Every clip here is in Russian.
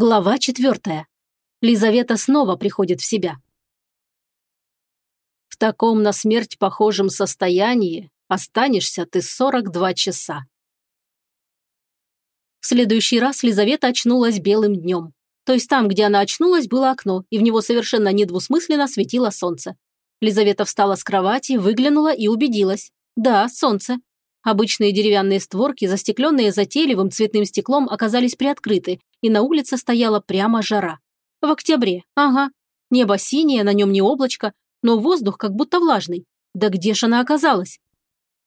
Глава четвертая. Лизавета снова приходит в себя. В таком на смерть похожем состоянии останешься ты 42 часа. В следующий раз Лизавета очнулась белым днем. То есть там, где она очнулась, было окно, и в него совершенно недвусмысленно светило солнце. Лизавета встала с кровати, выглянула и убедилась. Да, солнце. Обычные деревянные створки, застекленные затейливым цветным стеклом, оказались приоткрыты, и на улице стояла прямо жара. В октябре, ага. Небо синее, на нем не облачко, но воздух как будто влажный. Да где ж она оказалась?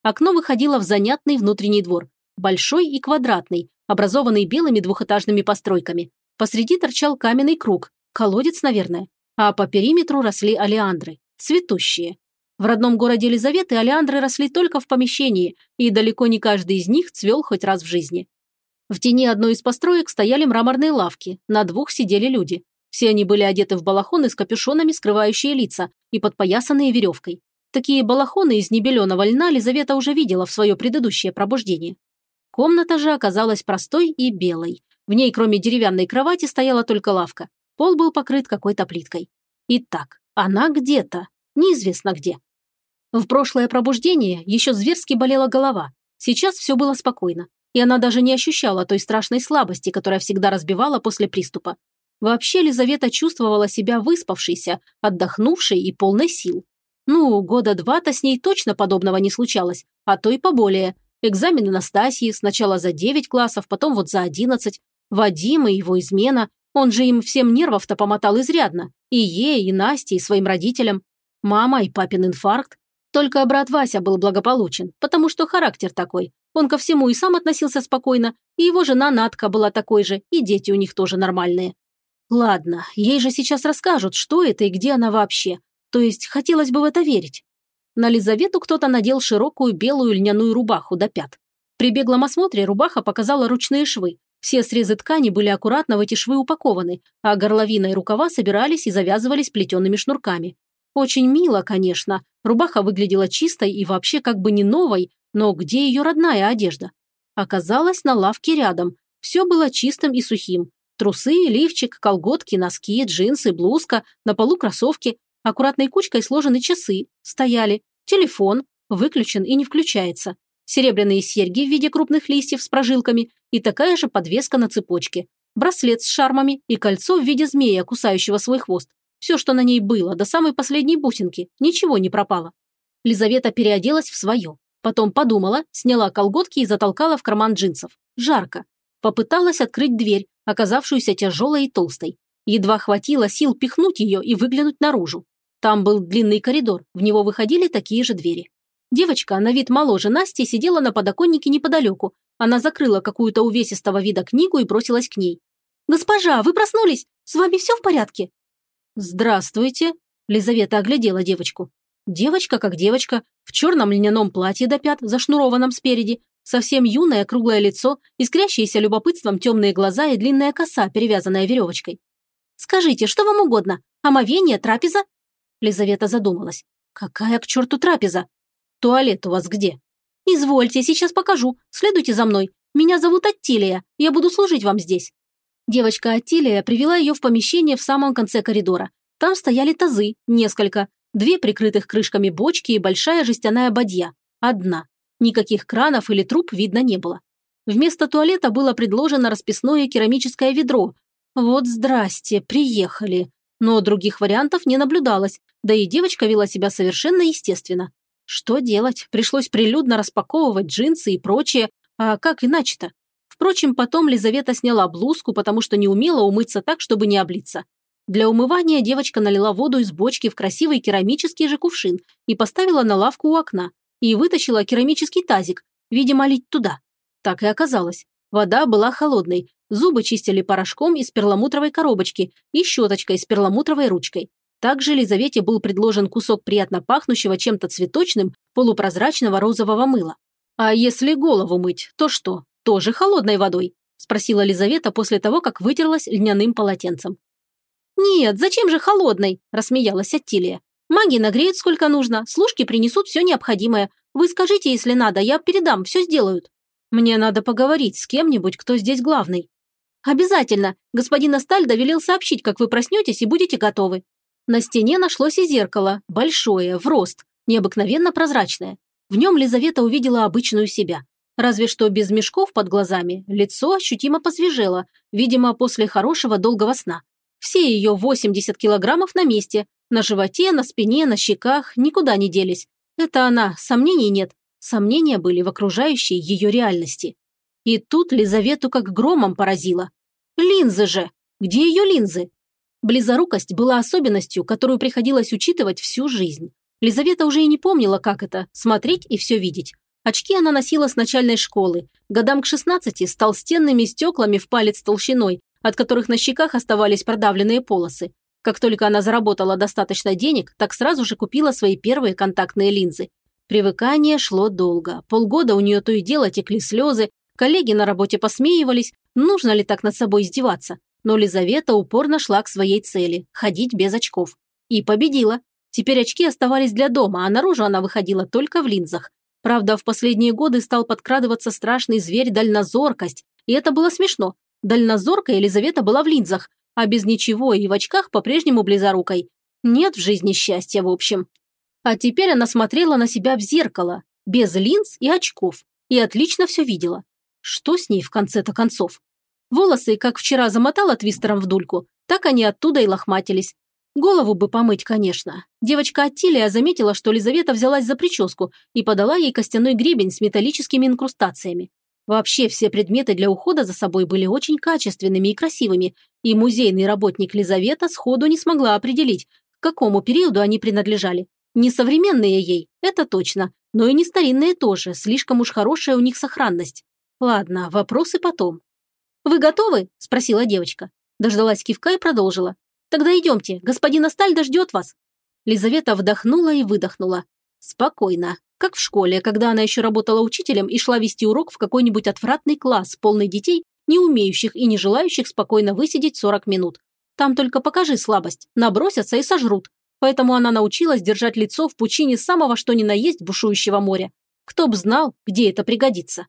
Окно выходило в занятный внутренний двор. Большой и квадратный, образованный белыми двухэтажными постройками. Посреди торчал каменный круг, колодец, наверное. А по периметру росли алиандры, цветущие. В родном городе Елизаветы алиандры росли только в помещении, и далеко не каждый из них цвел хоть раз в жизни. В тени одной из построек стояли мраморные лавки, на двух сидели люди. Все они были одеты в балахоны с капюшонами, скрывающие лица, и подпоясанные веревкой. Такие балахоны из небеленого льна Лизавета уже видела в свое предыдущее пробуждение. Комната же оказалась простой и белой. В ней, кроме деревянной кровати, стояла только лавка. Пол был покрыт какой-то плиткой. Итак, она где-то, неизвестно где. В прошлое пробуждение еще зверски болела голова. Сейчас все было спокойно и она даже не ощущала той страшной слабости, которая всегда разбивала после приступа. Вообще Лизавета чувствовала себя выспавшейся, отдохнувшей и полной сил. Ну, года два-то с ней точно подобного не случалось, а то и поболее. Экзамены Настасьи сначала за 9 классов, потом вот за 11. Вадим и его измена. Он же им всем нервов-то помотал изрядно. И ей, и Насте, и своим родителям. Мама и папин инфаркт. Только брат Вася был благополучен, потому что характер такой. Он ко всему и сам относился спокойно, и его жена Натка была такой же, и дети у них тоже нормальные. Ладно, ей же сейчас расскажут, что это и где она вообще. То есть хотелось бы в это верить. На Лизавету кто-то надел широкую белую льняную рубаху до пят. При беглом осмотре рубаха показала ручные швы. Все срезы ткани были аккуратно в эти швы упакованы, а горловина и рукава собирались и завязывались плетеными шнурками. Очень мило, конечно. Рубаха выглядела чистой и вообще как бы не новой, но где ее родная одежда? Оказалось, на лавке рядом. Все было чистым и сухим. Трусы, лифчик, колготки, носки, джинсы, блузка, на полу кроссовки. Аккуратной кучкой сложены часы. Стояли. Телефон. Выключен и не включается. Серебряные серьги в виде крупных листьев с прожилками и такая же подвеска на цепочке. Браслет с шармами и кольцо в виде змея, кусающего свой хвост. Все, что на ней было, до самой последней бусинки. Ничего не пропало. Лизавета переоделась в свое. Потом подумала, сняла колготки и затолкала в карман джинсов. Жарко. Попыталась открыть дверь, оказавшуюся тяжелой и толстой. Едва хватило сил пихнуть ее и выглянуть наружу. Там был длинный коридор, в него выходили такие же двери. Девочка, на вид моложе Насти, сидела на подоконнике неподалеку. Она закрыла какую-то увесистого вида книгу и бросилась к ней. «Госпожа, вы проснулись? С вами все в порядке?» «Здравствуйте», – Лизавета оглядела девочку. Девочка как девочка, в черном льняном платье до пят, зашнурованном спереди, совсем юное круглое лицо, искрящиеся любопытством темные глаза и длинная коса, перевязанная веревочкой. «Скажите, что вам угодно? Омовение, трапеза?» Лизавета задумалась. «Какая к черту трапеза? Туалет у вас где?» «Извольте, сейчас покажу. Следуйте за мной. Меня зовут Аттилия. Я буду служить вам здесь». Девочка Аттилия привела ее в помещение в самом конце коридора. Там стояли тазы, несколько, Две прикрытых крышками бочки и большая жестяная бадья. Одна. Никаких кранов или труб видно не было. Вместо туалета было предложено расписное керамическое ведро. Вот здрасте, приехали. Но других вариантов не наблюдалось, да и девочка вела себя совершенно естественно. Что делать? Пришлось прилюдно распаковывать джинсы и прочее, а как иначе-то? Впрочем, потом Лизавета сняла блузку, потому что не умела умыться так, чтобы не облиться. Для умывания девочка налила воду из бочки в красивый керамический же кувшин и поставила на лавку у окна, и вытащила керамический тазик, видимо, лить туда. Так и оказалось. Вода была холодной, зубы чистили порошком из перламутровой коробочки и щеточкой с перламутровой ручкой. Также Лизавете был предложен кусок приятно пахнущего чем-то цветочным, полупрозрачного розового мыла. «А если голову мыть, то что, тоже холодной водой?» – спросила Лизавета после того, как вытерлась льняным полотенцем. «Нет, зачем же холодной?» – рассмеялась Аттилия. «Маги нагреют сколько нужно, служки принесут все необходимое. Вы скажите, если надо, я передам, все сделают». «Мне надо поговорить с кем-нибудь, кто здесь главный». «Обязательно. Господин Астальдо велел сообщить, как вы проснетесь и будете готовы». На стене нашлось и зеркало, большое, в рост, необыкновенно прозрачное. В нем Лизавета увидела обычную себя. Разве что без мешков под глазами, лицо ощутимо посвежело, видимо, после хорошего долгого сна. Все ее 80 килограммов на месте, на животе, на спине, на щеках, никуда не делись. Это она, сомнений нет. Сомнения были в окружающей ее реальности. И тут Лизавету как громом поразило. Линзы же! Где ее линзы? Близорукость была особенностью, которую приходилось учитывать всю жизнь. Лизавета уже и не помнила, как это – смотреть и все видеть. Очки она носила с начальной школы. Годам к 16 с толстенными стеклами в палец толщиной, от которых на щеках оставались продавленные полосы. Как только она заработала достаточно денег, так сразу же купила свои первые контактные линзы. Привыкание шло долго. Полгода у нее то и дело текли слезы, коллеги на работе посмеивались, нужно ли так над собой издеваться. Но Лизавета упорно шла к своей цели – ходить без очков. И победила. Теперь очки оставались для дома, а наружу она выходила только в линзах. Правда, в последние годы стал подкрадываться страшный зверь дальнозоркость, и это было смешно. Дальнозоркая Елизавета была в линзах, а без ничего и в очках по-прежнему близорукой. Нет в жизни счастья, в общем. А теперь она смотрела на себя в зеркало, без линз и очков, и отлично все видела. Что с ней в конце-то концов? Волосы, как вчера замотала твистером в дульку, так они оттуда и лохматились. Голову бы помыть, конечно. Девочка Аттилия заметила, что Лизавета взялась за прическу и подала ей костяной гребень с металлическими инкрустациями. Вообще все предметы для ухода за собой были очень качественными и красивыми, и музейный работник Лизавета сходу не смогла определить, к какому периоду они принадлежали. Не современные ей, это точно, но и не старинные тоже, слишком уж хорошая у них сохранность. Ладно, вопросы потом. «Вы готовы?» – спросила девочка. Дождалась кивка и продолжила. Тогда идемте, господин Астальдо ждет вас». Лизавета вдохнула и выдохнула. Спокойно, как в школе, когда она еще работала учителем и шла вести урок в какой-нибудь отвратный класс, полный детей, не умеющих и не желающих спокойно высидеть 40 минут. Там только покажи слабость, набросятся и сожрут. Поэтому она научилась держать лицо в пучине самого что ни на есть бушующего моря. Кто б знал, где это пригодится.